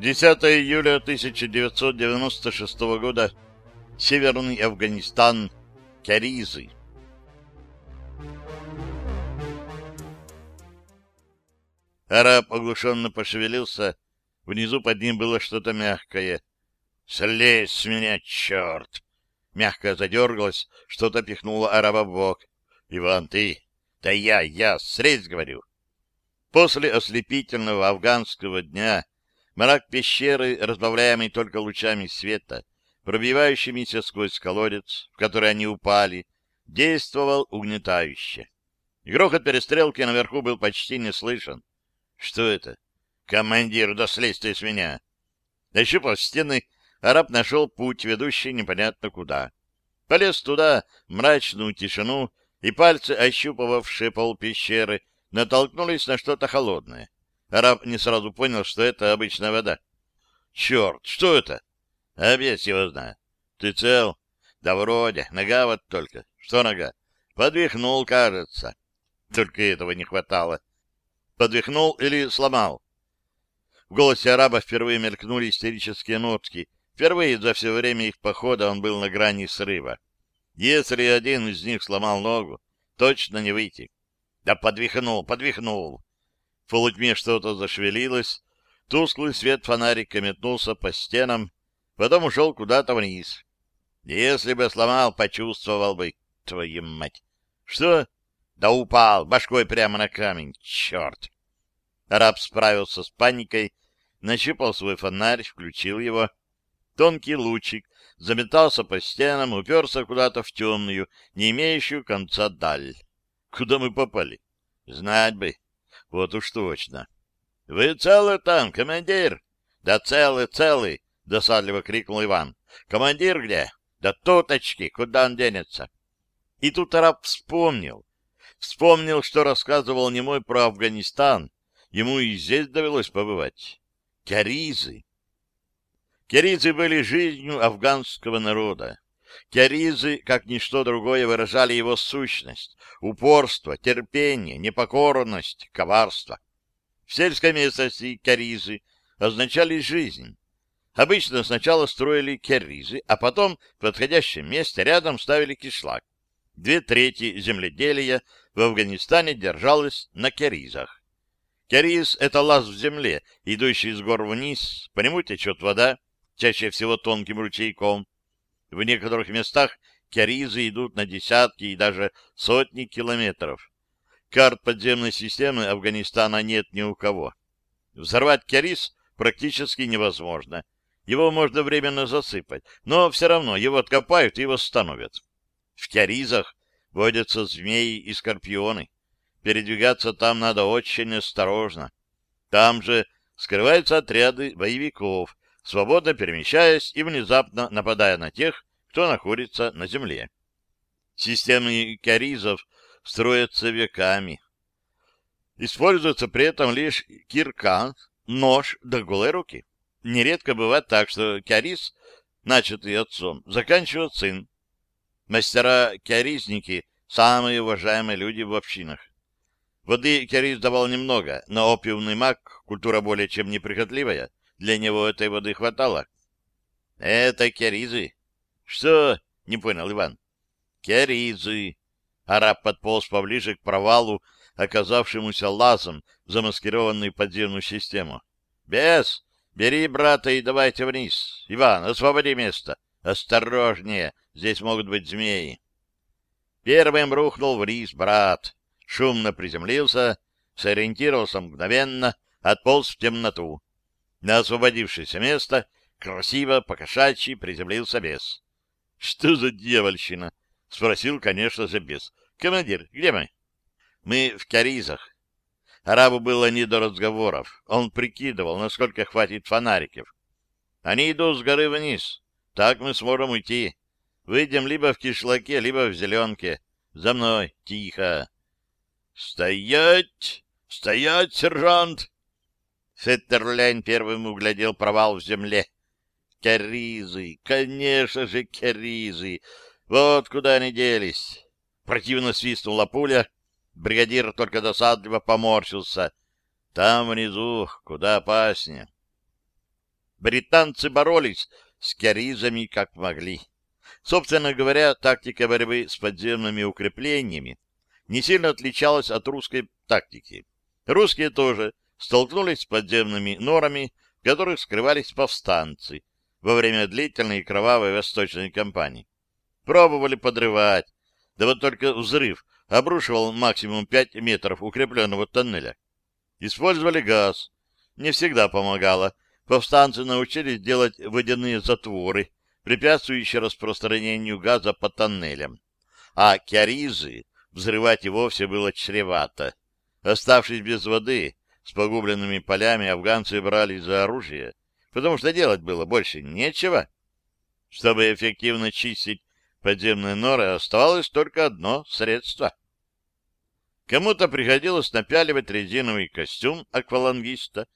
10 июля 1996 года. Северный Афганистан. Каризы. Араб оглушенно пошевелился. Внизу под ним было что-то мягкое. «Слезь с меня, черт!» Мягко задергалось, что-то пихнуло араба в бок. «Иван, ты?» «Да я, я, слезь, говорю!» После ослепительного афганского дня мрак пещеры, разбавляемый только лучами света, пробивающимися сквозь колодец, в который они упали, действовал угнетающе. Грохот перестрелки наверху был почти не слышен. Что это? Командир, да слезь ты с меня! Нащупав стены, араб нашел путь, ведущий непонятно куда. Полез туда, в мрачную тишину, и пальцы, ощупывавшие пол пещеры, натолкнулись на что-то холодное. Араб не сразу понял, что это обычная вода. «Черт, что это?» «А его знает. Ты цел?» «Да вроде. Нога вот только. Что нога?» «Подвихнул, кажется». Только этого не хватало. Подвихнул или сломал? В голосе араба впервые мелькнули истерические нотки. Впервые за все время их похода он был на грани срыва. Если один из них сломал ногу, точно не выйти. Да подвихнул, подвихнул. В полутьме что-то зашевелилось, тусклый свет фонарика метнулся по стенам, потом ушел куда-то вниз. Если бы сломал, почувствовал бы, твою мать. Что? Да упал, башкой прямо на камень. Черт! Араб справился с паникой, нащупал свой фонарь, включил его. Тонкий лучик заметался по стенам, уперся куда-то в темную, не имеющую конца даль. Куда мы попали? Знать бы. Вот уж точно. — Вы целы там, командир? — Да целы, целы, — досадливо крикнул Иван. — Командир где? — Да туточки, куда он денется? И тут араб вспомнил. Вспомнил, что рассказывал немой про Афганистан. Ему и здесь довелось побывать. Кяризы. Кяризы были жизнью афганского народа. Кяризы, как ничто другое, выражали его сущность, упорство, терпение, непокорность, коварство. В сельской местности кяризы означали жизнь. Обычно сначала строили кяризы, а потом в подходящем месте рядом ставили кишлак. Две трети земледелия в Афганистане держалось на кяризах. Кяриз — это лаз в земле, идущий с гор вниз, по нему течет вода, чаще всего тонким ручейком. В некоторых местах кяризы идут на десятки и даже сотни километров. Карт подземной системы Афганистана нет ни у кого. Взорвать кяриз практически невозможно. Его можно временно засыпать, но все равно его откопают и восстановят. В кяризах водятся змеи и скорпионы. Передвигаться там надо очень осторожно. Там же скрываются отряды боевиков, свободно перемещаясь и внезапно нападая на тех, кто находится на земле. Системы каризов строятся веками. Используется при этом лишь кирка, нож да голые руки. Нередко бывает так, что кяриз, начатый отцом, заканчивает сын. Мастера-кяризники — самые уважаемые люди в общинах. Воды кяриз давал немного, но опиумный маг, культура более чем неприхотливая, для него этой воды хватало. — Это керизы. — Что? — не понял Иван. — Керизы. Араб подполз поближе к провалу, оказавшемуся лазом, замаскированный подземную систему. — Бес, бери брата и давайте вниз. Иван, освободи место. Осторожнее, здесь могут быть змеи. Первым рухнул вниз брат. Шумно приземлился, сориентировался мгновенно, отполз в темноту. На освободившееся место красиво, покошачьи приземлился бес. — Что за дьявольщина? — спросил, конечно же, бес. — Командир, где мы? — Мы в Каризах. Арабу было не до разговоров. Он прикидывал, насколько хватит фонариков. Они идут с горы вниз. Так мы сможем уйти. Выйдем либо в кишлаке, либо в зеленке. За мной. Тихо. — Стоять! Стоять, сержант! Феттерлейн первым углядел провал в земле. Керизы, конечно же, керизы. Вот куда они делись. Противно свистнула пуля. Бригадир только досадливо поморщился. Там внизу куда опаснее. Британцы боролись с киаризами как могли. Собственно говоря, тактика борьбы с подземными укреплениями не сильно отличалась от русской тактики. Русские тоже столкнулись с подземными норами, в которых скрывались повстанцы во время длительной кровавой восточной кампании. Пробовали подрывать, да вот только взрыв обрушивал максимум 5 метров укрепленного тоннеля. Использовали газ. Не всегда помогало. Повстанцы научились делать водяные затворы, препятствующие распространению газа по тоннелям. А киаризы взрывать и вовсе было чревато. Оставшись без воды, с погубленными полями, афганцы брались за оружие, потому что делать было больше нечего. Чтобы эффективно чистить подземные норы, оставалось только одно средство. Кому-то приходилось напяливать резиновый костюм аквалангиста,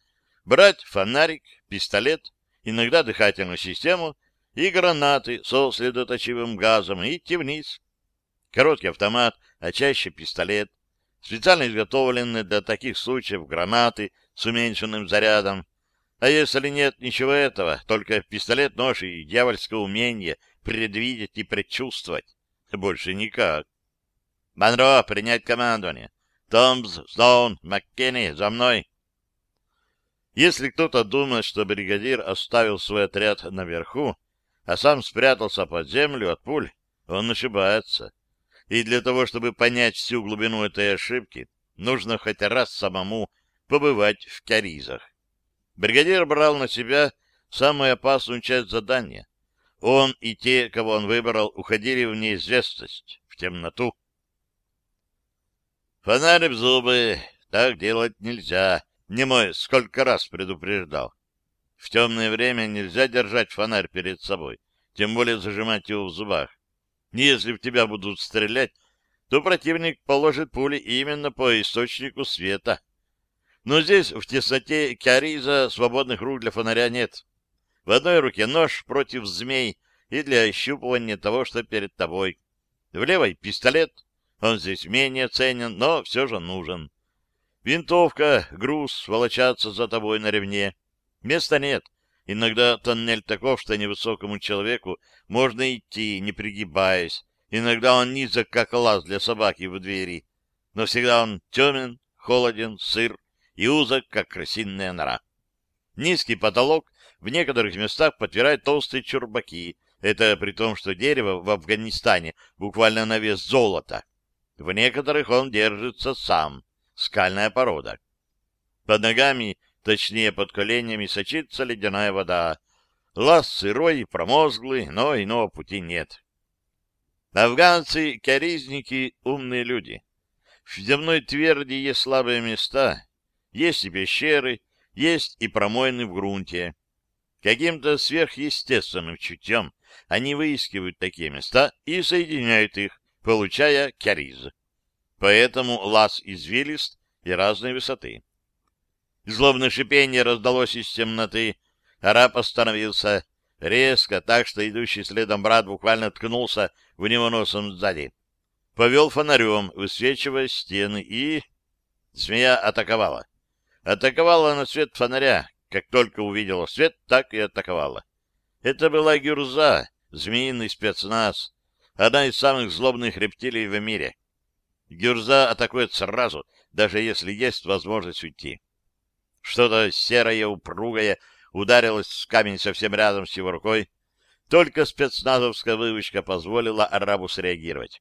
брать фонарик, пистолет, иногда дыхательную систему и гранаты со следоточивым газом и идти вниз. Короткий автомат, а чаще пистолет, специально изготовленные для таких случаев гранаты с уменьшенным зарядом. А если нет ничего этого, только пистолет, нож и дьявольское умение предвидеть и предчувствовать. Больше никак. Монро, принять командование. Томс, Стоун, Маккенни, за мной. Если кто-то думает, что бригадир оставил свой отряд наверху, а сам спрятался под землю от пуль, он ошибается. И для того, чтобы понять всю глубину этой ошибки, нужно хоть раз самому побывать в Каризах. Бригадир брал на себя самую опасную часть задания. Он и те, кого он выбрал, уходили в неизвестность, в темноту. Фонарь в зубы. Так делать нельзя. Не мой сколько раз предупреждал. В темное время нельзя держать фонарь перед собой, тем более зажимать его в зубах. Если в тебя будут стрелять, то противник положит пули именно по источнику света. Но здесь, в тесноте Киариза, свободных рук для фонаря нет. В одной руке нож против змей и для ощупывания того, что перед тобой. В левой пистолет, он здесь менее ценен, но все же нужен. Винтовка, груз, волочаться за тобой на ремне. Места нет. Иногда тоннель таков, что невысокому человеку можно идти, не пригибаясь. Иногда он низок, как лаз для собаки в двери. Но всегда он темен, холоден, сыр и узок, как крысиная нора. Низкий потолок в некоторых местах подпирает толстые чурбаки. Это при том, что дерево в Афганистане буквально на вес золота. В некоторых он держится сам, скальная порода. Под ногами, точнее под коленями, сочится ледяная вода. Лаз сырой, промозглый, но иного пути нет. Афганцы — коризники, умные люди. В земной тверди есть слабые места, есть и пещеры, есть и промоины в грунте. Каким-то сверхъестественным чутьем они выискивают такие места и соединяют их, получая кяриз. Поэтому лаз извилист и разной высоты. Злобное шипение раздалось из темноты. Араб остановился резко, так что идущий следом брат буквально ткнулся в него носом сзади. Повел фонарем, высвечивая стены, и... Змея атаковала. Атаковала на свет фонаря. Как только увидела свет, так и атаковала. Это была гюрза, змеиный спецназ, одна из самых злобных рептилий в мире. Гюрза атакует сразу, даже если есть возможность уйти. Что-то серое, упругое ударилось в камень совсем рядом с его рукой. Только спецназовская вывычка позволила арабу среагировать.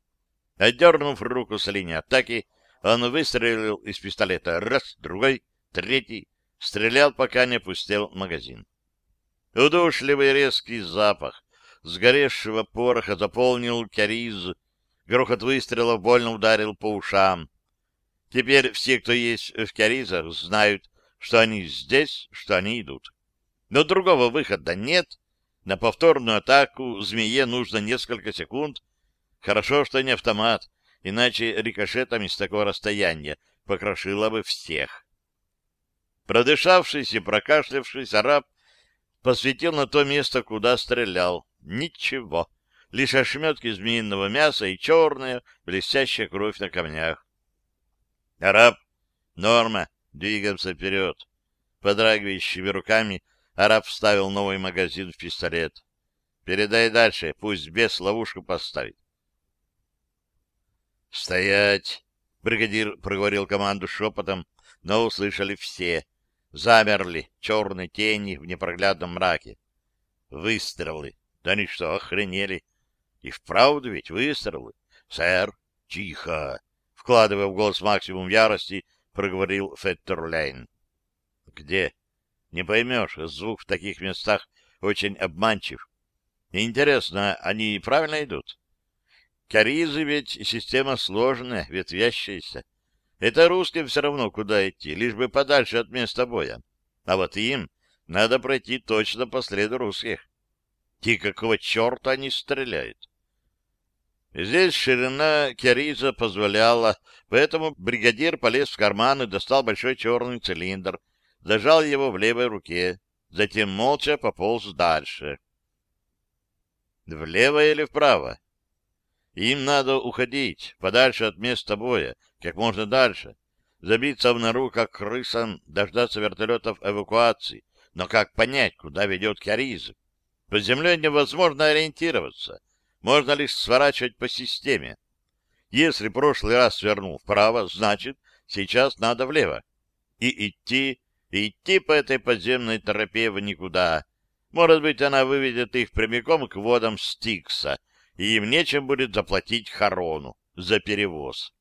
Отдернув руку с линии атаки, он выстрелил из пистолета раз, другой, третий, стрелял, пока не пустел магазин. Удушливый резкий запах сгоревшего пороха заполнил кяриз. Грохот выстрелов больно ударил по ушам. Теперь все, кто есть в кяризах, знают, что они здесь, что они идут. Но другого выхода нет. На повторную атаку змее нужно несколько секунд. Хорошо, что не автомат, иначе рикошетами с такого расстояния покрошило бы всех. Продышавшись и прокашлявшись, араб посветил на то место, куда стрелял. Ничего, лишь ошметки змеиного мяса и черная блестящая кровь на камнях. Араб, норма, двигаемся вперед. Подрагивающими руками Араб вставил новый магазин в пистолет. Передай дальше, пусть бес ловушку поставит. «Стоять!» — бригадир проговорил команду шепотом, но услышали все. Замерли черные тени в непроглядном мраке. Выстрелы. Да они что, охренели? И вправду ведь выстрелы. Сэр, тихо! Вкладывая в голос максимум ярости, проговорил Феттерлейн. Где? Не поймешь, звук в таких местах очень обманчив. Интересно, они правильно идут? Каризы ведь система сложная, ветвящаяся. Это русским все равно куда идти, лишь бы подальше от места боя. А вот им надо пройти точно по следу русских. И какого черта они стреляют? Здесь ширина Кериза позволяла, поэтому бригадир полез в карман и достал большой черный цилиндр, зажал его в левой руке, затем молча пополз дальше. Влево или вправо? Им надо уходить, подальше от места боя, как можно дальше. Забиться в нору, как крысам, дождаться вертолетов эвакуации. Но как понять, куда ведет Киаризм? Под землей невозможно ориентироваться. Можно лишь сворачивать по системе. Если прошлый раз свернул вправо, значит, сейчас надо влево. И идти, и идти по этой подземной тропе в никуда. Может быть, она выведет их прямиком к водам Стикса — и им нечем будет заплатить Харону за перевоз.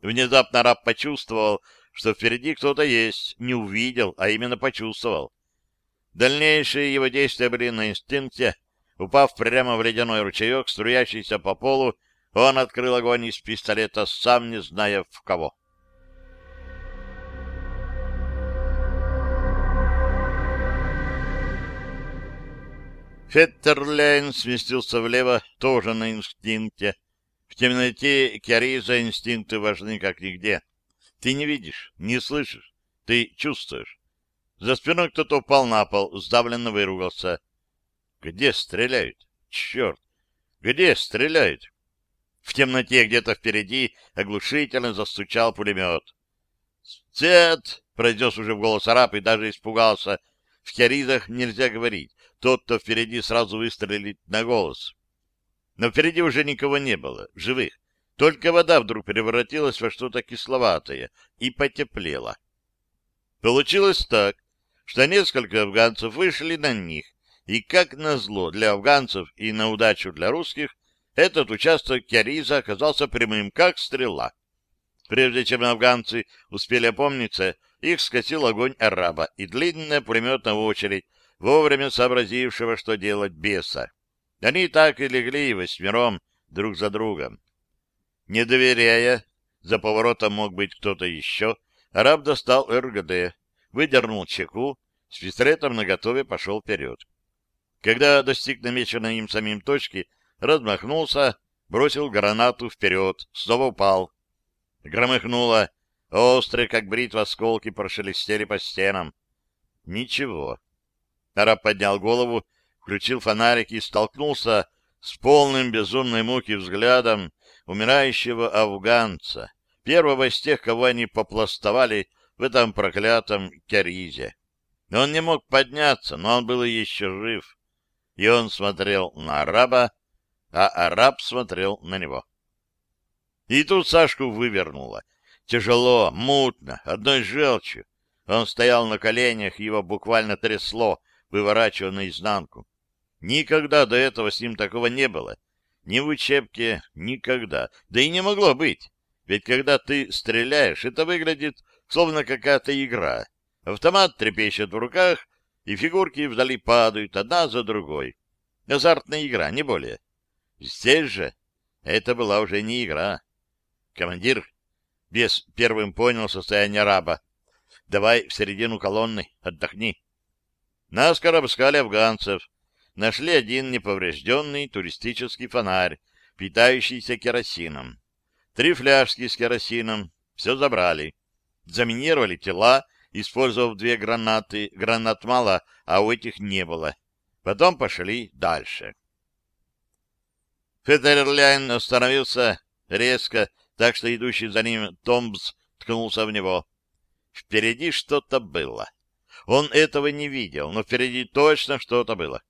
Внезапно раб почувствовал, что впереди кто-то есть, не увидел, а именно почувствовал. Дальнейшие его действия были на инстинкте. Упав прямо в ледяной ручеек, струящийся по полу, он открыл огонь из пистолета, сам не зная в кого. Феттерлейн сместился влево, тоже на инстинкте. В темноте Киариза инстинкты важны как нигде. Ты не видишь, не слышишь, ты чувствуешь. За спиной кто-то упал на пол, сдавленно выругался. Где стреляют? Черт! Где стреляют? В темноте где-то впереди оглушительно застучал пулемет. «Цет!» — произнес уже в голос араб и даже испугался. В Киаризах нельзя говорить тот, кто впереди, сразу выстрелит на голос. Но впереди уже никого не было, живых. Только вода вдруг превратилась во что-то кисловатое и потеплела. Получилось так, что несколько афганцев вышли на них, и, как назло для афганцев и на удачу для русских, этот участок Киариза оказался прямым, как стрела. Прежде чем афганцы успели опомниться, их скосил огонь араба, и длинная пулеметная очередь вовремя сообразившего, что делать беса. Они так и легли восьмером друг за другом. Не доверяя, за поворотом мог быть кто-то еще, араб достал РГД, выдернул чеку, с пистолетом наготове пошел вперед. Когда достиг намеченной им самим точки, размахнулся, бросил гранату вперед, снова упал. Громыхнуло, острые, как бритва, осколки прошелестели по стенам. Ничего. Араб поднял голову, включил фонарик и столкнулся с полным безумной муки взглядом умирающего афганца, первого из тех, кого они попластовали в этом проклятом Керизе. Он не мог подняться, но он был еще жив, и он смотрел на араба, а араб смотрел на него. И тут Сашку вывернуло. Тяжело, мутно, одной желчью. Он стоял на коленях, его буквально трясло, выворачивая наизнанку. Никогда до этого с ним такого не было. Ни в учебке, никогда. Да и не могло быть. Ведь когда ты стреляешь, это выглядит словно какая-то игра. Автомат трепещет в руках, и фигурки вдали падают одна за другой. Азартная игра, не более. Здесь же это была уже не игра. Командир без первым понял состояние раба. Давай в середину колонны, отдохни. Наскоро обыскали афганцев. Нашли один неповрежденный туристический фонарь, питающийся керосином. Три фляжки с керосином. Все забрали. Заминировали тела, использовав две гранаты. Гранат мало, а у этих не было. Потом пошли дальше. Феттерлайн остановился резко, так что идущий за ним Томбс ткнулся в него. Впереди что-то было. Он этого не видел, но впереди точно что-то было.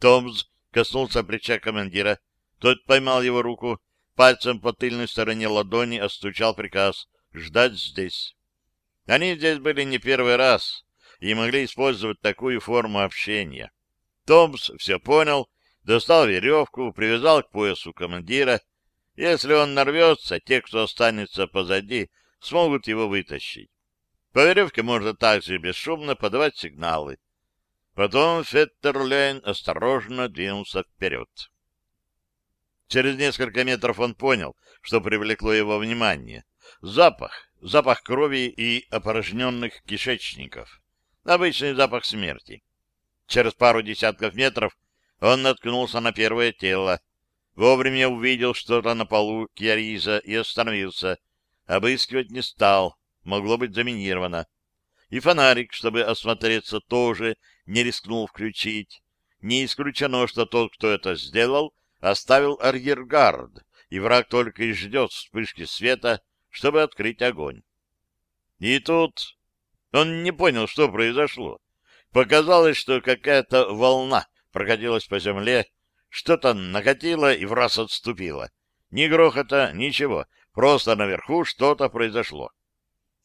Томс коснулся плеча командира. Тот поймал его руку, пальцем по тыльной стороне ладони остучал приказ «Ждать здесь». Они здесь были не первый раз и могли использовать такую форму общения. Томс все понял, достал веревку, привязал к поясу командира. Если он нарвется, те, кто останется позади, смогут его вытащить. По веревке можно также бесшумно подавать сигналы. Потом Феттерлейн осторожно двинулся вперед. Через несколько метров он понял, что привлекло его внимание. Запах, запах крови и опорожненных кишечников. Обычный запах смерти. Через пару десятков метров он наткнулся на первое тело. Вовремя увидел что-то на полу Кьяриза и остановился. Обыскивать не стал, могло быть заминировано. И фонарик, чтобы осмотреться, тоже не рискнул включить. Не исключено, что тот, кто это сделал, оставил арьергард, и враг только и ждет вспышки света, чтобы открыть огонь. И тут он не понял, что произошло. Показалось, что какая-то волна прокатилась по земле, что-то накатило и в раз отступило. Ни грохота, ничего, просто наверху что-то произошло.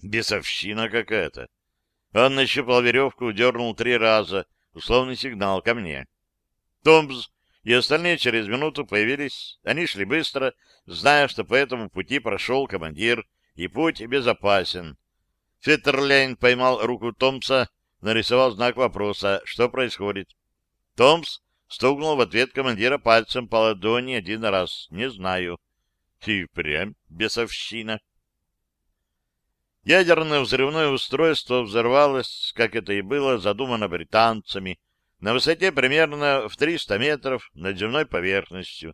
Бесовщина какая-то. Он нащупал веревку, дернул три раза, условный сигнал ко мне. Томс и остальные через минуту появились. Они шли быстро, зная, что по этому пути прошел командир, и путь безопасен. Феттерлейн поймал руку Томса, нарисовал знак вопроса, что происходит. Томс стукнул в ответ командира пальцем по ладони один раз. Не знаю. И прям бесовщина. Ядерное взрывное устройство взорвалось, как это и было задумано британцами, на высоте примерно в 300 метров над земной поверхностью.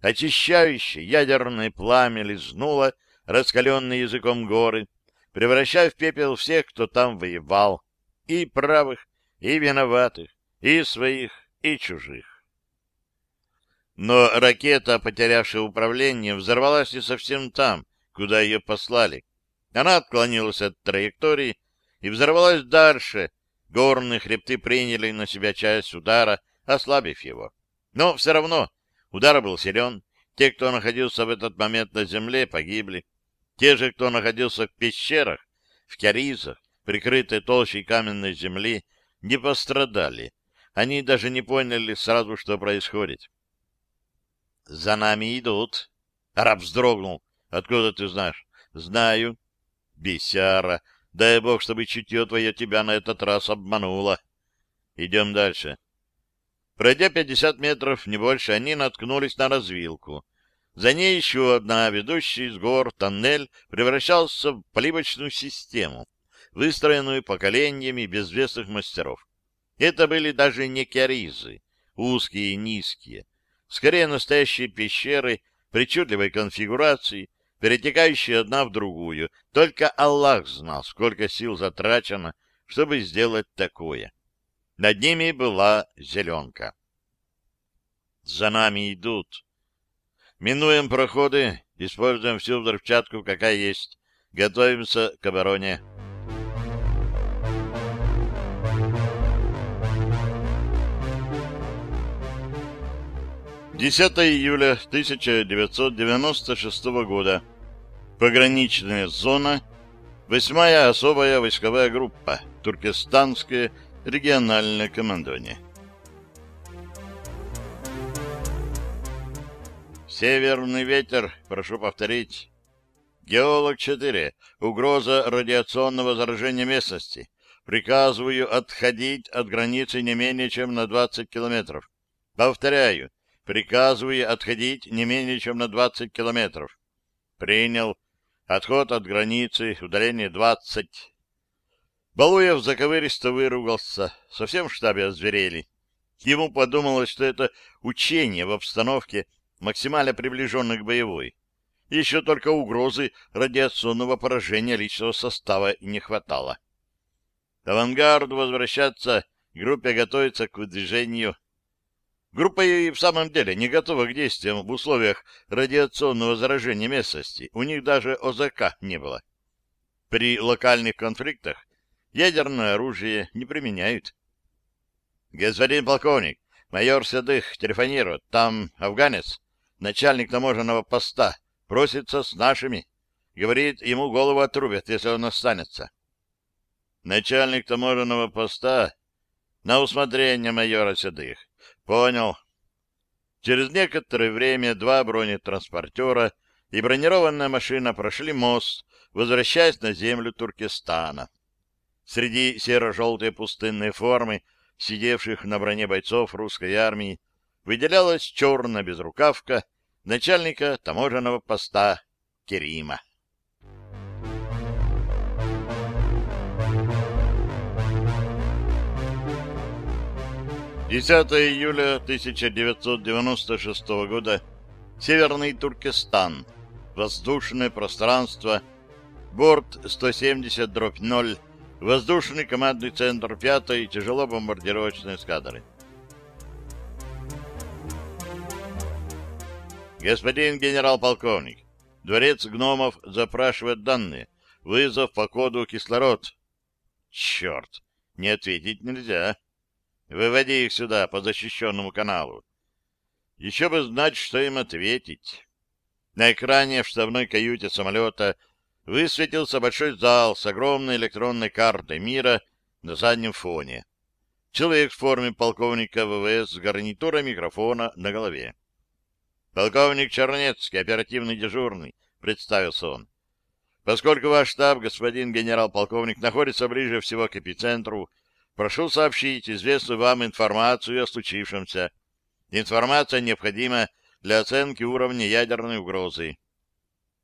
Очищающее ядерное пламя лизнуло раскаленный языком горы, превращая в пепел всех, кто там воевал, и правых, и виноватых, и своих, и чужих. Но ракета, потерявшая управление, взорвалась не совсем там, куда ее послали. Она отклонилась от траектории и взорвалась дальше, Горные хребты приняли на себя часть удара, ослабив его. Но все равно удар был силен. Те, кто находился в этот момент на земле, погибли. Те же, кто находился в пещерах, в кяризах, прикрытой толщей каменной земли, не пострадали. Они даже не поняли сразу, что происходит. «За нами идут!» Араб вздрогнул. «Откуда ты знаешь?» «Знаю». «Бесяра! Дай бог, чтобы чутье твое тебя на этот раз обмануло. Идем дальше. Пройдя пятьдесят метров, не больше, они наткнулись на развилку. За ней еще одна, ведущая из гор, тоннель превращался в поливочную систему, выстроенную поколениями безвестных мастеров. Это были даже не киаризы, узкие и низкие, скорее настоящие пещеры причудливой конфигурации, перетекающие одна в другую. Только Аллах знал, сколько сил затрачено, чтобы сделать такое. Над ними была зеленка. За нами идут. Минуем проходы, используем всю взрывчатку, какая есть. Готовимся к обороне. 10 июля 1996 года. Пограничная зона. Восьмая особая войсковая группа. Туркестанское региональное командование. Северный ветер, прошу повторить. Геолог 4. Угроза радиационного заражения местности. Приказываю отходить от границы не менее чем на 20 километров. Повторяю, Приказываю отходить не менее чем на 20 километров. Принял. Отход от границы, удаление 20. Балуев заковыристо выругался. Совсем в штабе озверели. Ему подумалось, что это учение в обстановке, максимально приближенной к боевой. Еще только угрозы радиационного поражения личного состава не хватало. Авангарду возвращаться, группе готовиться к выдвижению. Группа и в самом деле не готова к действиям в условиях радиационного заражения местности. У них даже ОЗК не было. При локальных конфликтах ядерное оружие не применяют. Господин полковник, майор Седых телефонирует. Там афганец, начальник таможенного поста, просится с нашими. Говорит, ему голову отрубят, если он останется. Начальник таможенного поста на усмотрение майора Седых. Понял. Через некоторое время два бронетранспортера и бронированная машина прошли мост, возвращаясь на землю Туркестана. Среди серо-желтой пустынной формы, сидевших на броне бойцов русской армии, выделялась черная безрукавка начальника таможенного поста Керима. 10 июля 1996 года. Северный Туркестан. Воздушное пространство. Борт 170-0. Воздушный командный центр 5-й тяжело-бомбардировочной эскадры. Господин генерал-полковник, дворец гномов запрашивает данные. Вызов по коду кислород. Черт, не ответить нельзя. Выводи их сюда, по защищенному каналу. Еще бы знать, что им ответить. На экране в штабной каюте самолета высветился большой зал с огромной электронной картой мира на заднем фоне. Человек в форме полковника ВВС с гарнитурой микрофона на голове. «Полковник Чернецкий, оперативный дежурный», — представился он. «Поскольку ваш штаб, господин генерал-полковник, находится ближе всего к эпицентру, прошу сообщить известную вам информацию о случившемся. Информация необходима для оценки уровня ядерной угрозы.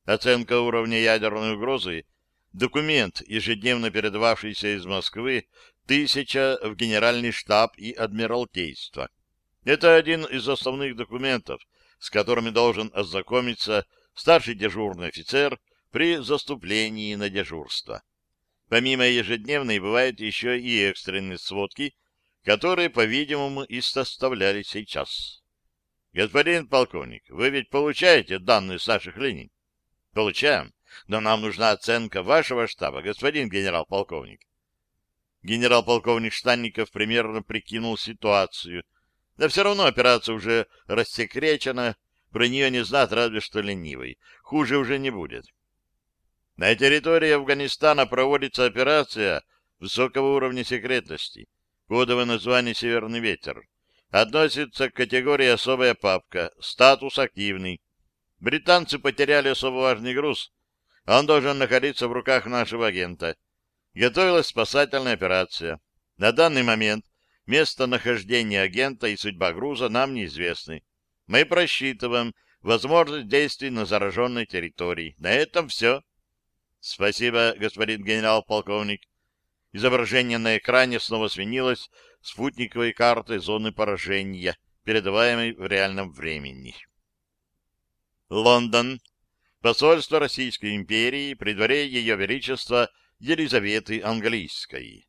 Оценка уровня ядерной угрозы — документ, ежедневно передававшийся из Москвы тысяча в Генеральный штаб и Адмиралтейство. Это один из основных документов, с которыми должен ознакомиться старший дежурный офицер при заступлении на дежурство. Помимо ежедневной бывают еще и экстренные сводки, которые, по-видимому, и составляли сейчас. Господин полковник, вы ведь получаете данные с наших линий? Получаем, но нам нужна оценка вашего штаба, господин генерал-полковник. Генерал-полковник Штанников примерно прикинул ситуацию. Да все равно операция уже рассекречена, про нее не знать разве что ленивый. Хуже уже не будет. На территории Афганистана проводится операция высокого уровня секретности. Кодовое название «Северный ветер». Относится к категории «Особая папка». Статус активный. Британцы потеряли особо важный груз. Он должен находиться в руках нашего агента. Готовилась спасательная операция. На данный момент местонахождение агента и судьба груза нам неизвестны. Мы просчитываем возможность действий на зараженной территории. На этом все. Спасибо, господин генерал-полковник. Изображение на экране снова сменилось спутниковой картой зоны поражения, передаваемой в реальном времени. Лондон. Посольство Российской империи при дворе Ее Величества Елизаветы Английской.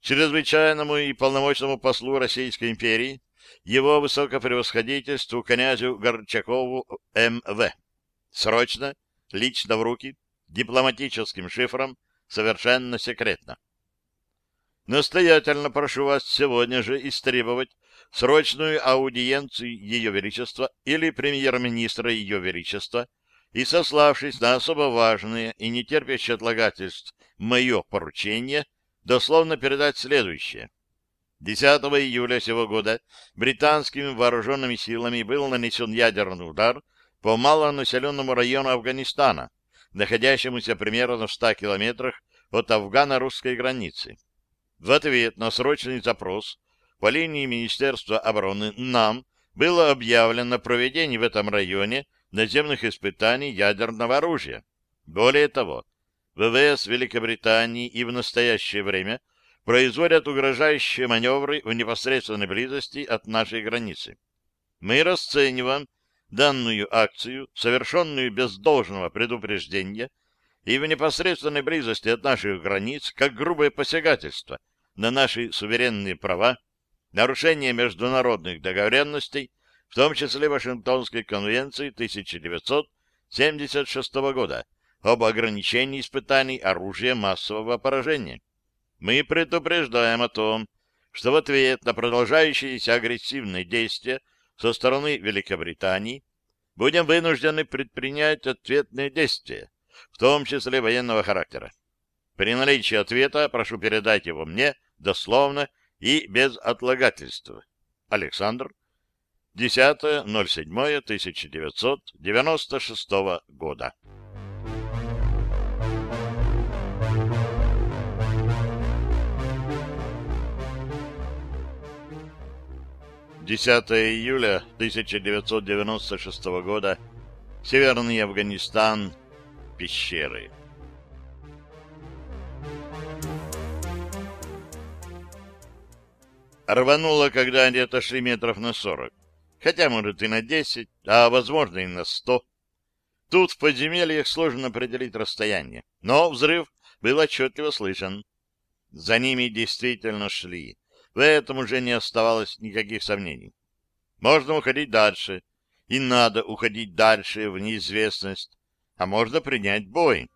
Чрезвычайному и полномочному послу Российской империи, его высокопревосходительству князю Горчакову М.В. Срочно, лично в руки, дипломатическим шифром совершенно секретно. Настоятельно прошу вас сегодня же истребовать срочную аудиенцию Ее Величества или премьер-министра Ее Величества и, сославшись на особо важные и не терпящие отлагательств мое поручение, дословно передать следующее. 10 июля сего года британскими вооруженными силами был нанесен ядерный удар по малонаселенному району Афганистана, находящемуся примерно в 100 километрах от афгано-русской границы. В ответ на срочный запрос по линии Министерства обороны нам было объявлено проведение в этом районе наземных испытаний ядерного оружия. Более того, ВВС Великобритании и в настоящее время производят угрожающие маневры в непосредственной близости от нашей границы. Мы расцениваем данную акцию, совершенную без должного предупреждения и в непосредственной близости от наших границ, как грубое посягательство на наши суверенные права, нарушение международных договоренностей, в том числе Вашингтонской конвенции 1976 года об ограничении испытаний оружия массового поражения. мы предупреждаем о том, что в ответ на продолжающиеся агрессивные действия со стороны Великобритании будем вынуждены предпринять ответные действия, в том числе военного характера. При наличии ответа прошу передать его мне дословно и без отлагательства. Александр, 10.07.1996 года. 10 июля 1996 года. Северный Афганистан. Пещеры. Рвануло, когда они отошли метров на сорок. Хотя, может, и на десять, а, возможно, и на сто. Тут в подземельях сложно определить расстояние, но взрыв был отчетливо слышен. За ними действительно шли. В этом уже не оставалось никаких сомнений. Можно уходить дальше, и надо уходить дальше в неизвестность, а можно принять бой.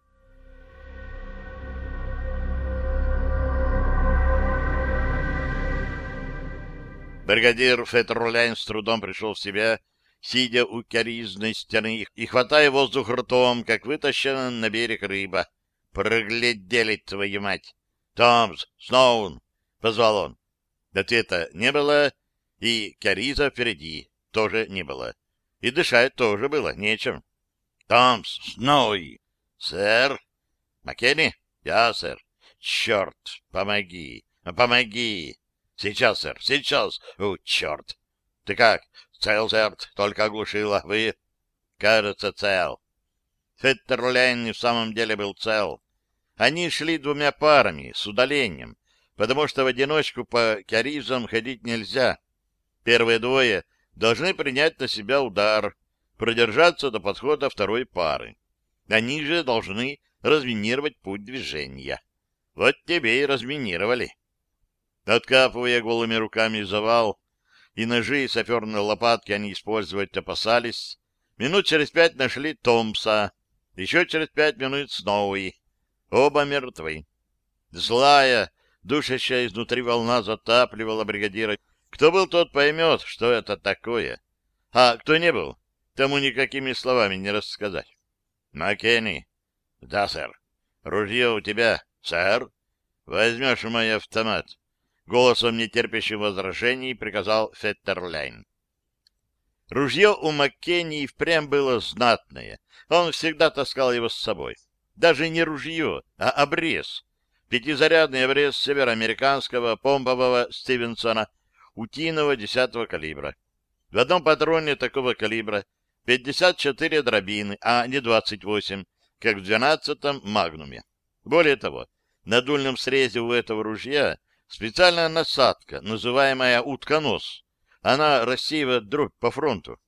Бригадир Феттерляйн с трудом пришел в себя, сидя у коризной стены и хватая воздух ртом, как вытащена на берег рыба. «Проглядели, твою мать!» «Томс! Сноун!» — позвал он. Ответа не было, и Кариза впереди тоже не было. И дышать тоже было нечем. — Томс, Сноуи! — Сэр? — Маккенни? — Я, сэр. — Черт, помоги, помоги! — Сейчас, сэр, сейчас! О, черт! — Ты как? — Цел, сэр, только оглушила. Вы? — Кажется, цел. Феттерлейн в самом деле был цел. Они шли двумя парами, с удалением, потому что в одиночку по каризам ходить нельзя. Первые двое должны принять на себя удар, продержаться до подхода второй пары. Они же должны разминировать путь движения. Вот тебе и разминировали. Откапывая голыми руками завал, и ножи и саперные лопатки они использовать опасались, минут через пять нашли Томса, еще через пять минут Сноуи. Оба мертвы. Злая, Душащая изнутри волна затапливала бригадира. Кто был, тот поймет, что это такое. А кто не был, тому никакими словами не рассказать. Маккенни. Да, сэр. Ружье у тебя, сэр. Возьмешь мой автомат. Голосом нетерпящим возражений приказал Феттерлайн. Ружье у Маккенни впрямь было знатное. Он всегда таскал его с собой. Даже не ружье, а обрез пятизарядный обрез североамериканского помпового Стивенсона утиного 10 калибра. В одном патроне такого калибра 54 дробины, а не 28, как в 12-м «Магнуме». Более того, на дульном срезе у этого ружья специальная насадка, называемая «утконос». Она рассеивает дробь по фронту.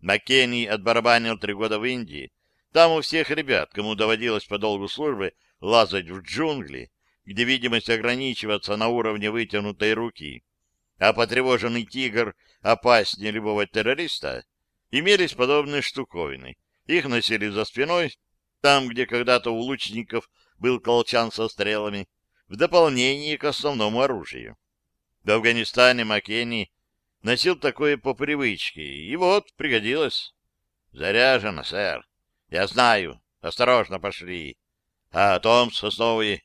Маккенни отбарабанил три года в Индии. Там у всех ребят, кому доводилось по долгу службы лазать в джунгли, где видимость ограничивается на уровне вытянутой руки, а потревоженный тигр опаснее любого террориста, имелись подобные штуковины. Их носили за спиной, там, где когда-то у лучников был колчан со стрелами, в дополнение к основному оружию. В Афганистане Маккенни носил такое по привычке, и вот пригодилось. Заряжено, сэр. Я знаю. Осторожно пошли. А Том Сосновый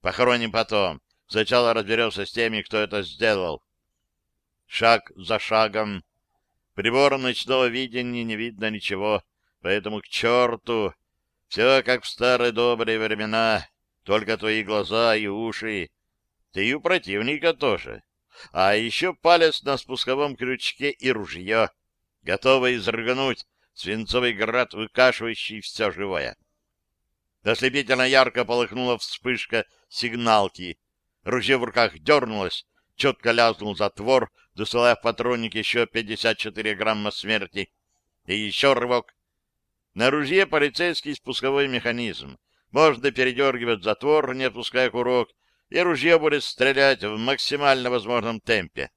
похороним потом. Сначала разберемся с теми, кто это сделал. Шаг за шагом. Прибором ночного видения не видно ничего, поэтому к черту. Все как в старые добрые времена, только твои глаза и уши. Ты и у противника тоже. А еще палец на спусковом крючке и ружье, готовое изрыгнуть свинцовый град, выкашивающий все живое. Ослепительно ярко полыхнула вспышка сигналки. Ружье в руках дернулось, четко лязнул затвор, досылая в патронник еще 54 грамма смерти. И еще рывок. На ружье полицейский спусковой механизм. Можно передергивать затвор, не отпуская курок, и ружье будет стрелять в максимально возможном темпе.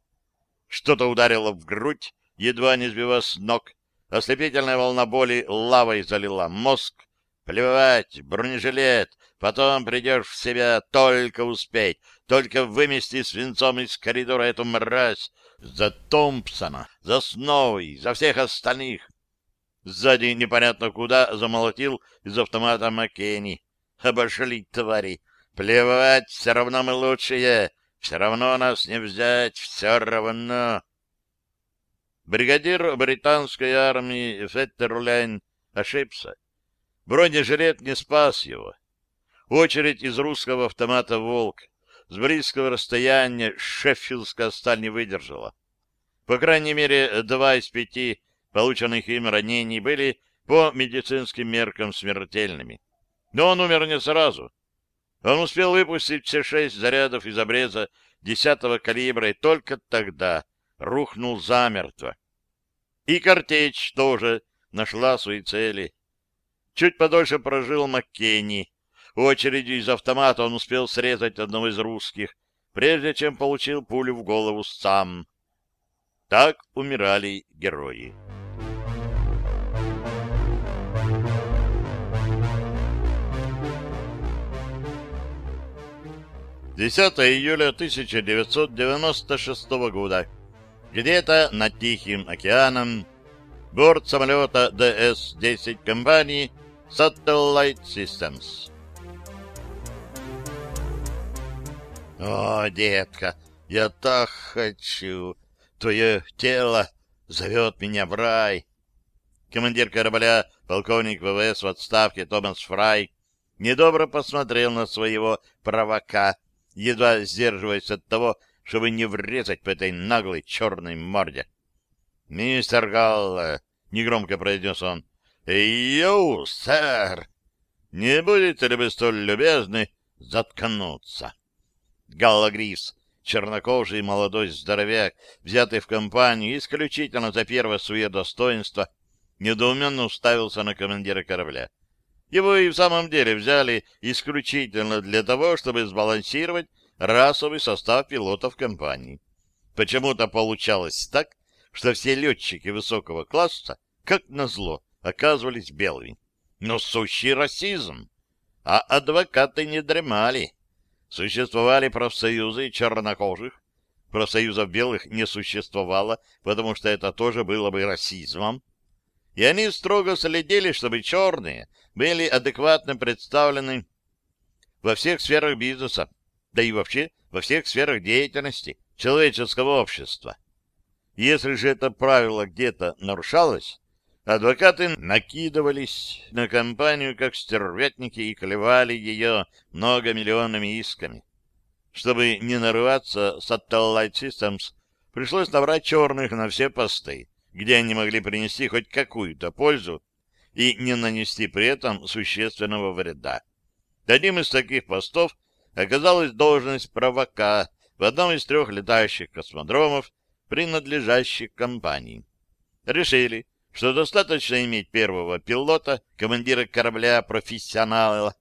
Что-то ударило в грудь, едва не сбивая с ног. Ослепительная волна боли лавой залила мозг, Плевать, бронежилет, Потом придешь в себя, только успеть, только вымести свинцом из коридора эту мразь за Томпсона, за Сноуи, за всех остальных. Сзади непонятно куда замолотил из автомата Маккенни. Обошли, твари. Плевать, все равно мы лучшие. Все равно нас не взять, все равно. Бригадир британской армии Феттерлайн ошибся. Бронежилет не спас его. Очередь из русского автомата «Волк» с близкого расстояния шеффилдская сталь не выдержала. По крайней мере, два из пяти полученных им ранений были по медицинским меркам смертельными. Но он умер не сразу. Он успел выпустить все шесть зарядов из обреза десятого калибра и только тогда рухнул замертво. И картечь тоже нашла свои цели. Чуть подольше прожил Маккенни. Очередью из автомата он успел срезать одного из русских, прежде чем получил пулю в голову сам. Так умирали герои. 10 июля 1996 года. Где-то над Тихим океаном борт самолета ДС-10 компании Satellite Systems. О, детка, я так хочу. Твое тело зовет меня в рай. Командир корабля, полковник ВВС в отставке Томас Фрай, недобро посмотрел на своего провока, едва сдерживаясь от того, чтобы не врезать по этой наглой черной морде. — Мистер Галла, — негромко произнес он, — Йоу, сэр! Не будете ли вы столь любезны заткнуться? Галла Грифс, чернокожий молодой здоровяк, взятый в компанию исключительно за первое свое достоинство, недоуменно уставился на командира корабля. Его и в самом деле взяли исключительно для того, чтобы сбалансировать расовый состав пилотов компании. Почему-то получалось так, что все летчики высокого класса, как назло, оказывались белыми. Но сущий расизм. А адвокаты не дремали. Существовали профсоюзы чернокожих. Профсоюзов белых не существовало, потому что это тоже было бы расизмом и они строго следили, чтобы черные были адекватно представлены во всех сферах бизнеса, да и вообще во всех сферах деятельности человеческого общества. Если же это правило где-то нарушалось, адвокаты накидывались на компанию как стервятники и клевали ее многомиллионными исками. Чтобы не нарываться, Satellite Systems пришлось набрать черных на все посты, где они могли принести хоть какую-то пользу и не нанести при этом существенного вреда. Одним из таких постов оказалась должность провока в одном из трех летающих космодромов, принадлежащих компании. Решили, что достаточно иметь первого пилота, командира корабля-профессионала,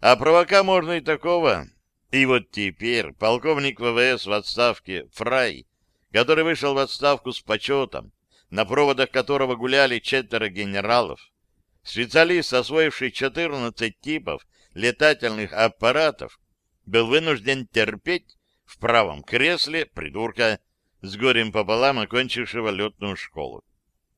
а провока можно и такого. И вот теперь полковник ВВС в отставке Фрай, который вышел в отставку с почетом, на проводах которого гуляли четверо генералов, специалист, освоивший 14 типов летательных аппаратов, был вынужден терпеть в правом кресле придурка с горем пополам окончившего летную школу.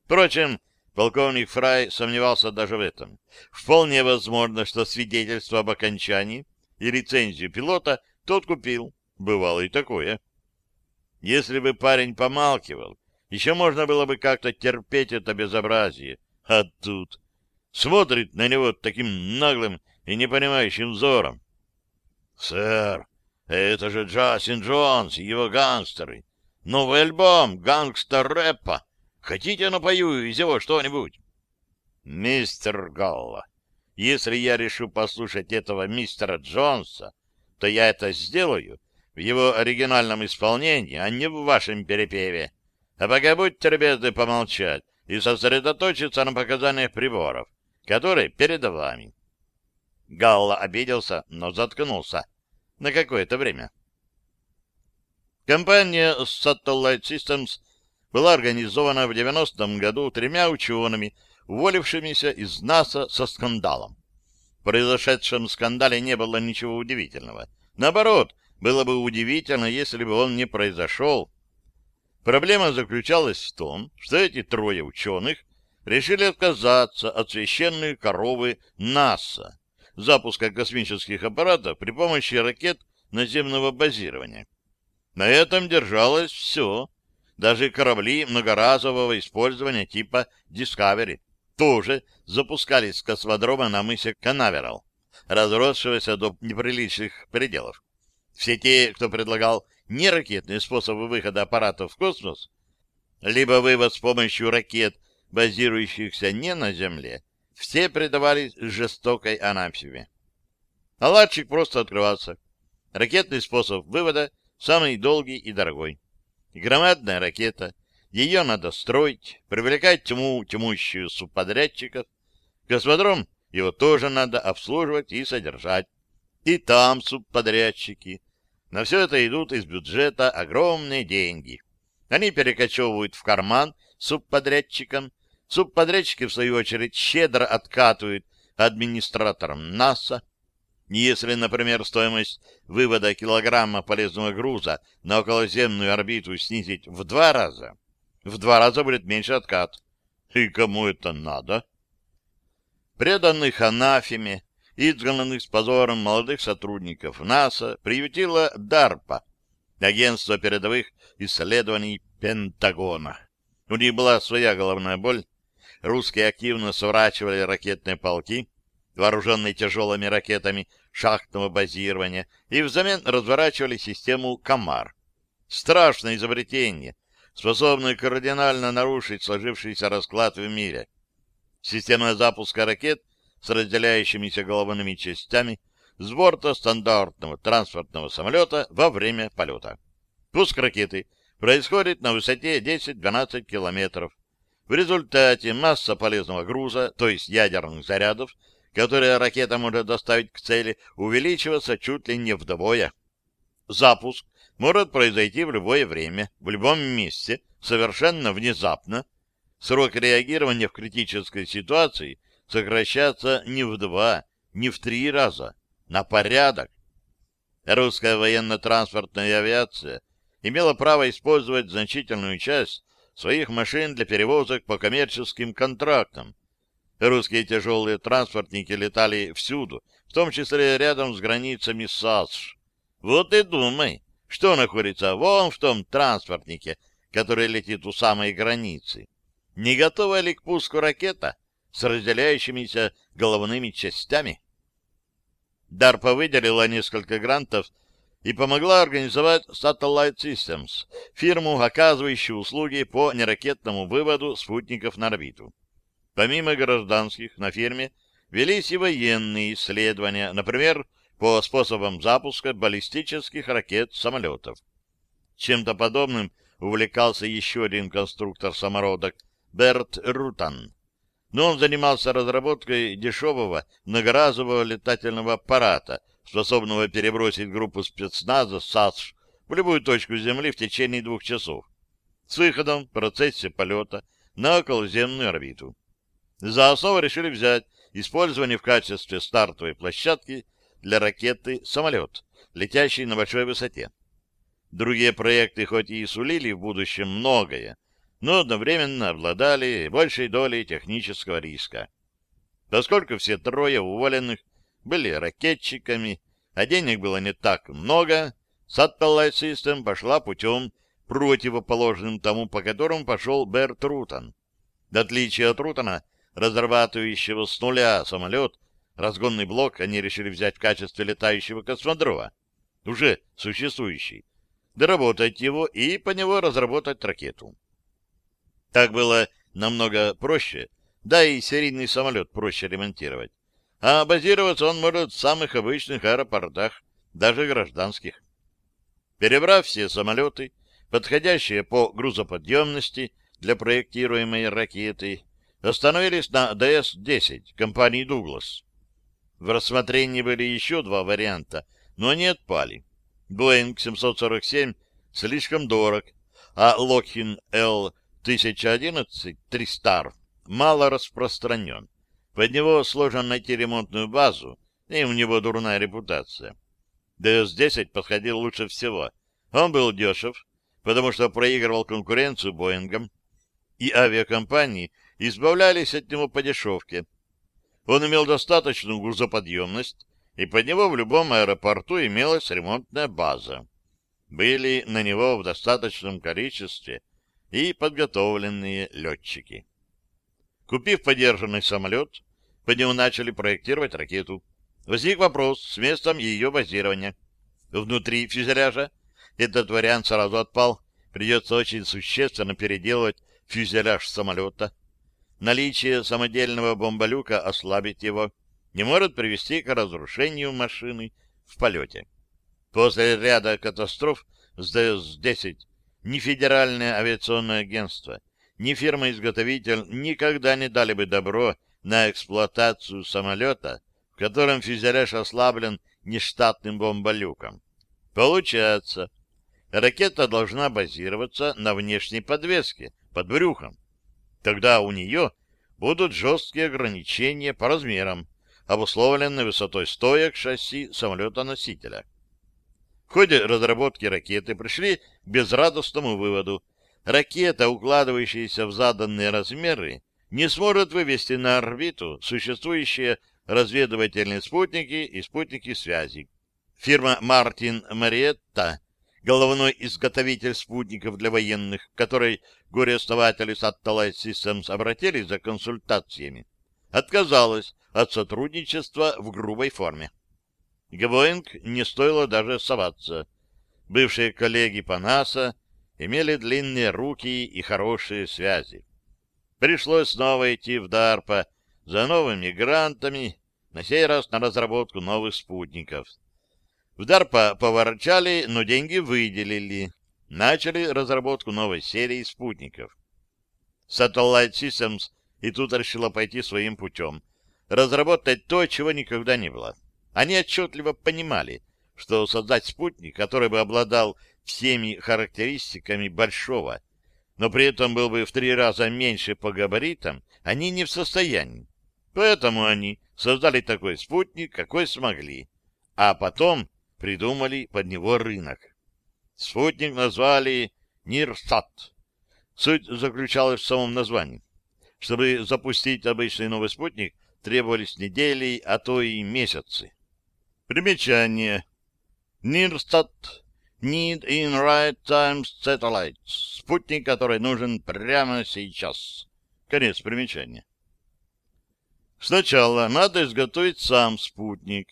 Впрочем, полковник Фрай сомневался даже в этом. Вполне возможно, что свидетельство об окончании и лицензию пилота тот купил. Бывало и такое. Если бы парень помалкивал еще можно было бы как-то терпеть это безобразие. А тут смотрит на него таким наглым и непонимающим взором. — Сэр, это же Джастин Джонс и его гангстеры. Новый альбом гангстер-рэпа. Хотите, напою из него что-нибудь? — Мистер Галла, если я решу послушать этого мистера Джонса, то я это сделаю в его оригинальном исполнении, а не в вашем перепеве. А пока будьте любезны помолчать и сосредоточиться на показаниях приборов, которые перед вами. Галла обиделся, но заткнулся на какое-то время. Компания Satellite Systems была организована в 90-м году тремя учеными, уволившимися из НАСА со скандалом. В произошедшем скандале не было ничего удивительного. Наоборот, было бы удивительно, если бы он не произошел. Проблема заключалась в том, что эти трое ученых решили отказаться от священной коровы НАСА, запуска космических аппаратов при помощи ракет наземного базирования. На этом держалось все. Даже корабли многоразового использования типа Discovery тоже запускались с космодрома на мысе Канаверал, разросшегося до неприличных пределов. Все те, кто предлагал неракетные способы выхода аппаратов в космос, либо вывод с помощью ракет, базирующихся не на Земле, все предавались жестокой анапсиме. Наладчик просто открывался. Ракетный способ вывода самый долгий и дорогой. Громадная ракета, ее надо строить, привлекать тьму тьмущую субподрядчиков. Космодром его тоже надо обслуживать и содержать. И там субподрядчики. На все это идут из бюджета огромные деньги. Они перекочевывают в карман субподрядчикам. Субподрядчики, в свою очередь, щедро откатывают администраторам НАСА. Если, например, стоимость вывода килограмма полезного груза на околоземную орбиту снизить в два раза, в два раза будет меньше откат. И кому это надо? Преданных анафеме, изгнанных с позором молодых сотрудников НАСА, приютила DARPA, агентство передовых исследований Пентагона. У них была своя головная боль. Русские активно сворачивали ракетные полки, вооруженные тяжелыми ракетами шахтного базирования, и взамен разворачивали систему «Комар». Страшное изобретение, способное кардинально нарушить сложившийся расклад в мире. Система запуска ракет с разделяющимися головными частями с борта стандартного транспортного самолета во время полета. Пуск ракеты происходит на высоте 10-12 километров. В результате масса полезного груза, то есть ядерных зарядов, которые ракета может доставить к цели, увеличиваться чуть ли не вдвое. Запуск может произойти в любое время, в любом месте, совершенно внезапно. Срок реагирования в критической ситуации сокращаться не в два, не в три раза, на порядок. Русская военно-транспортная авиация имела право использовать значительную часть своих машин для перевозок по коммерческим контрактам, Русские тяжелые транспортники летали всюду, в том числе рядом с границами САСШ. Вот и думай, что находится вон в том транспортнике, который летит у самой границы. Не готова ли к пуску ракета с разделяющимися головными частями? DARPA выделила несколько грантов и помогла организовать Satellite Systems, фирму, оказывающую услуги по неракетному выводу спутников на орбиту. Помимо гражданских, на фирме велись и военные исследования, например, по способам запуска баллистических ракет-самолетов. Чем-то подобным увлекался еще один конструктор самородок Берт Рутан. Но он занимался разработкой дешевого многоразового летательного аппарата, способного перебросить группу спецназа САСШ в любую точку Земли в течение двух часов, с выходом в процессе полета на околоземную орбиту. За основу решили взять использование в качестве стартовой площадки для ракеты самолет, летящий на большой высоте. Другие проекты хоть и сулили в будущем многое, но одновременно обладали большей долей технического риска. Поскольку все трое уволенных были ракетчиками, а денег было не так много, Satellite System пошла путем, противоположным тому, по которому пошел Берт Рутон. В отличие от Рутона, разрабатывающего с нуля самолет, разгонный блок они решили взять в качестве летающего космодрома, уже существующий, доработать его и по него разработать ракету. Так было намного проще, да и серийный самолет проще ремонтировать. А базироваться он может в самых обычных аэропортах, даже гражданских. Перебрав все самолеты, подходящие по грузоподъемности для проектируемой ракеты, остановились на ДС-10 компании «Дуглас». В рассмотрении были еще два варианта, но они отпали. Boeing 747 слишком дорог, а Lockheed L-1011 Тристар мало распространен. Под него сложно найти ремонтную базу, и у него дурная репутация. ДС-10 подходил лучше всего. Он был дешев, потому что проигрывал конкуренцию Боингам, и авиакомпании избавлялись от него по дешевке. Он имел достаточную грузоподъемность, и под него в любом аэропорту имелась ремонтная база. Были на него в достаточном количестве и подготовленные летчики. Купив подержанный самолет, по нему начали проектировать ракету. Возник вопрос с местом ее базирования. Внутри фюзеляжа этот вариант сразу отпал. Придется очень существенно переделывать фюзеляж самолета. Наличие самодельного бомболюка ослабит его, не может привести к разрушению машины в полете. После ряда катастроф с ДС-10 ни Федеральное авиационное агентство, ни фирма-изготовитель никогда не дали бы добро на эксплуатацию самолета, в котором фюзеляж ослаблен нештатным бомболюком. Получается, ракета должна базироваться на внешней подвеске, под брюхом. Тогда у нее будут жесткие ограничения по размерам, обусловленные высотой стоек шасси самолета-носителя. В ходе разработки ракеты пришли к безрадостному выводу. Ракета, укладывающаяся в заданные размеры, не сможет вывести на орбиту существующие разведывательные спутники и спутники связи. Фирма Мартин Мариетта, головной изготовитель спутников для военных, которой горе-основатели Satellite Systems обратились за консультациями, отказалась от сотрудничества в грубой форме. Габоинг не стоило даже соваться. Бывшие коллеги по НАСА имели длинные руки и хорошие связи. Пришлось снова идти в Дарпа за новыми грантами, на сей раз на разработку новых спутников. В Дарпа поворчали, но деньги выделили. Начали разработку новой серии спутников. Satellite Systems и тут решила пойти своим путем. Разработать то, чего никогда не было. Они отчетливо понимали, что создать спутник, который бы обладал всеми характеристиками большого, но при этом был бы в три раза меньше по габаритам, они не в состоянии. Поэтому они создали такой спутник, какой смогли, а потом придумали под него рынок. Спутник назвали Нирсат. Суть заключалась в самом названии. Чтобы запустить обычный новый спутник, требовались недели, а то и месяцы. Примечание. Нирстат Need in right time satellites. Спутник, который нужен прямо сейчас. Конец примечания. Сначала надо изготовить сам спутник,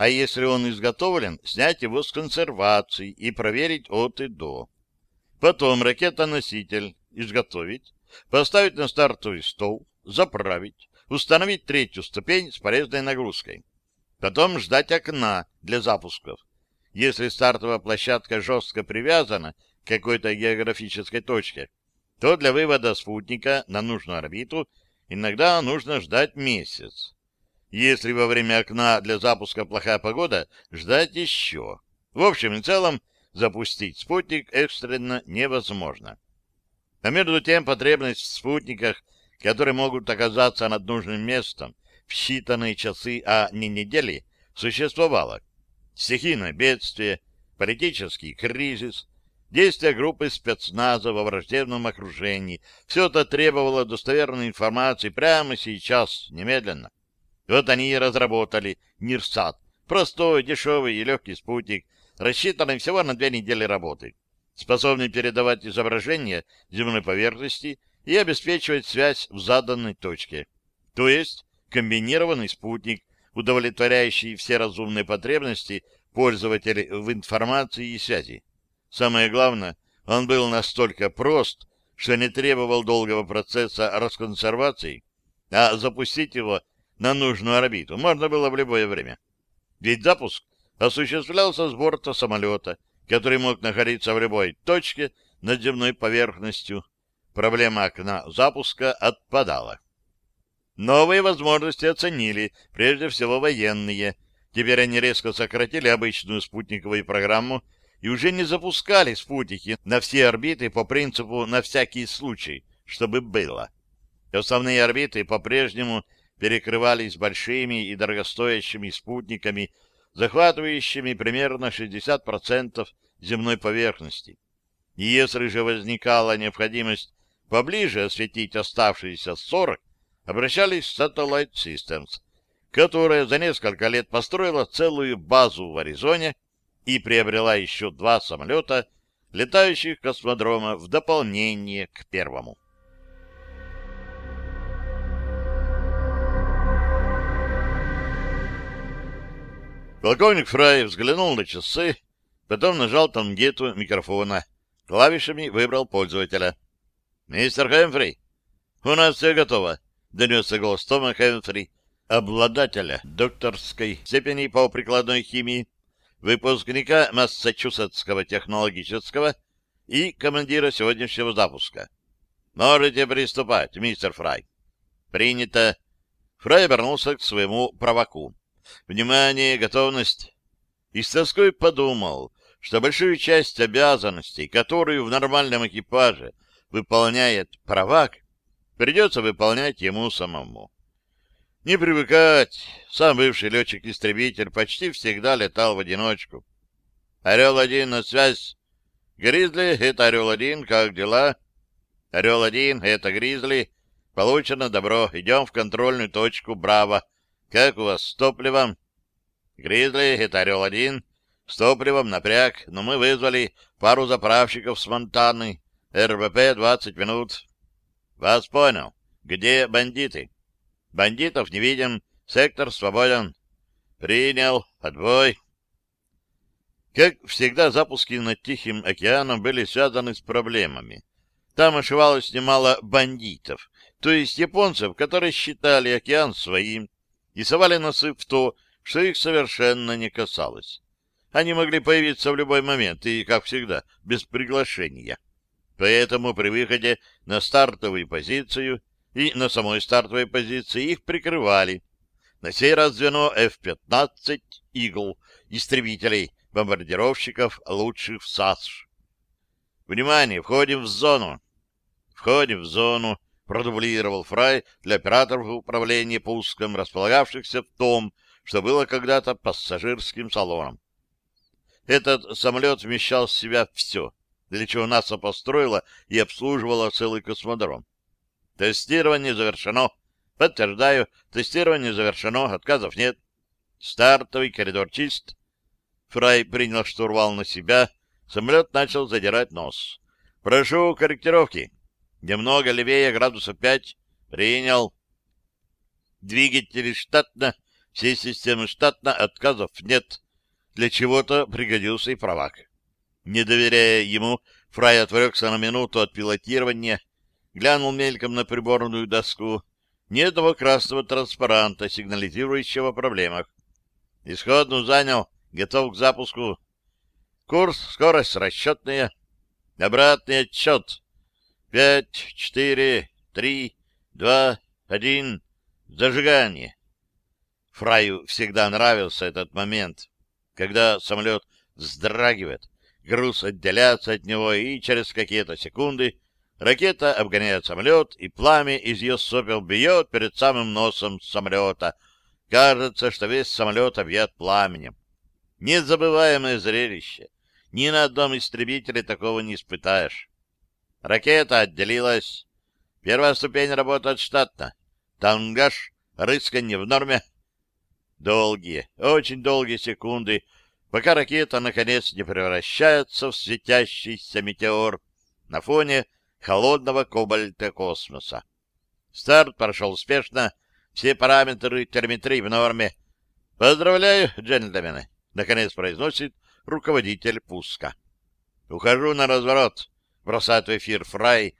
а если он изготовлен, снять его с консервации и проверить от и до. Потом ракета-носитель изготовить, поставить на стартовый стол, заправить, установить третью ступень с полезной нагрузкой. Потом ждать окна для запусков. Если стартовая площадка жестко привязана к какой-то географической точке, то для вывода спутника на нужную орбиту иногда нужно ждать месяц. Если во время окна для запуска плохая погода, ждать еще. В общем и целом, запустить спутник экстренно невозможно. А между тем потребность в спутниках, которые могут оказаться над нужным местом в считанные часы, а не недели, существовала стихийное бедствие, политический кризис, действия группы спецназа во враждебном окружении. Все это требовало достоверной информации прямо сейчас, немедленно. Вот они и разработали НИРСАТ, простой, дешевый и легкий спутник, рассчитанный всего на две недели работы, способный передавать изображение земной поверхности и обеспечивать связь в заданной точке. То есть комбинированный спутник, удовлетворяющий все разумные потребности пользователей в информации и связи. Самое главное, он был настолько прост, что не требовал долгого процесса расконсервации, а запустить его на нужную орбиту можно было в любое время. Ведь запуск осуществлялся с борта самолета, который мог находиться в любой точке над земной поверхностью. Проблема окна запуска отпадала. Новые возможности оценили, прежде всего военные. Теперь они резко сократили обычную спутниковую программу и уже не запускали спутники на все орбиты по принципу «на всякий случай», чтобы было. Основные орбиты по-прежнему перекрывались большими и дорогостоящими спутниками, захватывающими примерно 60% земной поверхности. И если же возникала необходимость поближе осветить оставшиеся 40, обращались в Satellite Systems, которая за несколько лет построила целую базу в Аризоне и приобрела еще два самолета, летающих космодрома в дополнение к первому. Полковник Фрай взглянул на часы, потом нажал тангету микрофона. Клавишами выбрал пользователя. «Мистер Хэмфри, у нас все готово», — донесся голос Тома Хэмфри, обладателя докторской степени по прикладной химии, выпускника Массачусетского технологического и командира сегодняшнего запуска. «Можете приступать, мистер Фрай». «Принято». Фрай обернулся к своему провоку. «Внимание, готовность!» И с тоской подумал, что большую часть обязанностей, которую в нормальном экипаже выполняет провак, придется выполнять ему самому. Не привыкать. Сам бывший летчик-истребитель почти всегда летал в одиночку. «Орел-1 на связь. Гризли, это Орел-1, как дела?» «Орел-1, это Гризли. Получено добро. Идем в контрольную точку Браво. Как у вас с топливом?» «Гризли, это Орел-1. С топливом напряг, но мы вызвали пару заправщиков с Монтаны. РВП 20 минут». «Вас понял. Где бандиты?» Бандитов не видим. Сектор свободен. Принял. Отбой. Как всегда, запуски над Тихим океаном были связаны с проблемами. Там ошивалось немало бандитов, то есть японцев, которые считали океан своим и совали носы в то, что их совершенно не касалось. Они могли появиться в любой момент и, как всегда, без приглашения. Поэтому при выходе на стартовую позицию и на самой стартовой позиции их прикрывали. На сей раз звено F-15 «Игл» истребителей, бомбардировщиков лучших в САСШ. «Внимание! Входим в зону!» «Входим в зону!» Продублировал Фрай для операторов управления пуском, располагавшихся в том, что было когда-то пассажирским салоном. Этот самолет вмещал в себя все, для чего НАСА построила и обслуживала целый космодром. Тестирование завершено. Подтверждаю, тестирование завершено, отказов нет. Стартовый коридор чист. Фрай принял штурвал на себя. Самолет начал задирать нос. Прошу корректировки. Немного левее, градусов пять. Принял. Двигатели штатно, все системы штатно, отказов нет. Для чего-то пригодился и правак. Не доверяя ему, Фрай отвлекся на минуту от пилотирования глянул мельком на приборную доску. Ни этого красного транспаранта, сигнализирующего о проблемах. Исходную занял, готов к запуску. Курс, скорость расчетная. Обратный отчет. Пять, четыре, три, два, один. Зажигание. Фраю всегда нравился этот момент, когда самолет вздрагивает, груз отделяется от него, и через какие-то секунды Ракета обгоняет самолет, и пламя из ее сопел бьет перед самым носом самолета. Кажется, что весь самолет объят пламенем. Незабываемое зрелище. Ни на одном истребителе такого не испытаешь. Ракета отделилась. Первая ступень работает штатно. Тангаж, рысканье в норме. Долгие, очень долгие секунды, пока ракета наконец не превращается в светящийся метеор на фоне холодного кобальта космоса. Старт прошел успешно, все параметры телеметрии в норме. Поздравляю, джентльмены, наконец произносит руководитель пуска. Ухожу на разворот, бросает в эфир Фрай,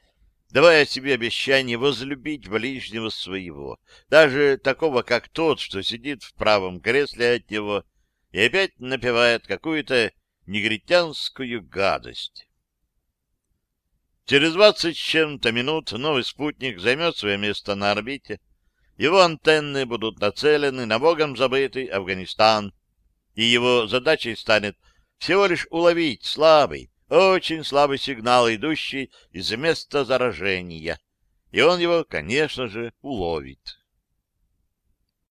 давая себе обещание возлюбить ближнего своего, даже такого, как тот, что сидит в правом кресле от него и опять напевает какую-то негритянскую гадость. Через двадцать с чем-то минут новый спутник займет свое место на орбите. Его антенны будут нацелены на богом забытый Афганистан, и его задачей станет всего лишь уловить слабый, очень слабый сигнал, идущий из места заражения. И он его, конечно же, уловит.